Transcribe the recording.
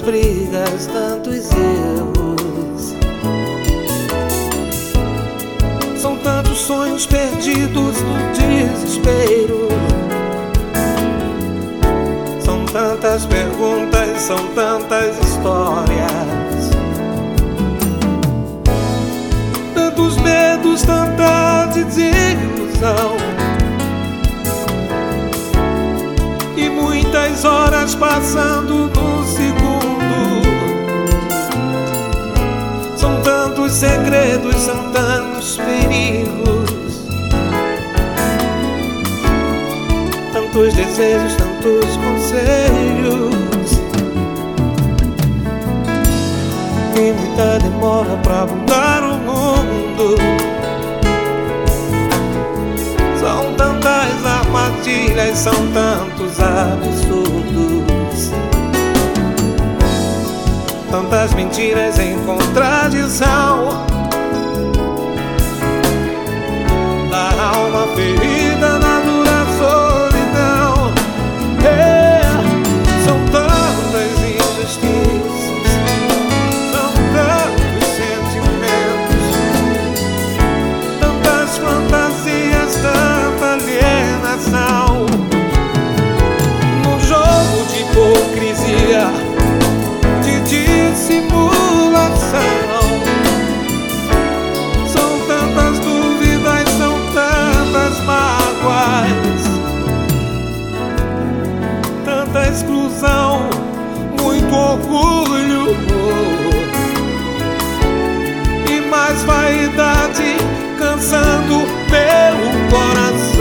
brigas, tantos erros. São tantos sonhos perdidos no desespero. São tantas perguntas, são tantas histórias. Tantos medos, tanta desilusão. E muitas horas passando Tantos segredos, são tantos perigos. Tantos desejos, tantos conselhos. E muita demora pra mudar o mundo. São tantas armadilhas, são tantos absurdos. Tantas mentiras em contradição. tanta exclusão, muito orgulho e mais vaidade cansando meu coração.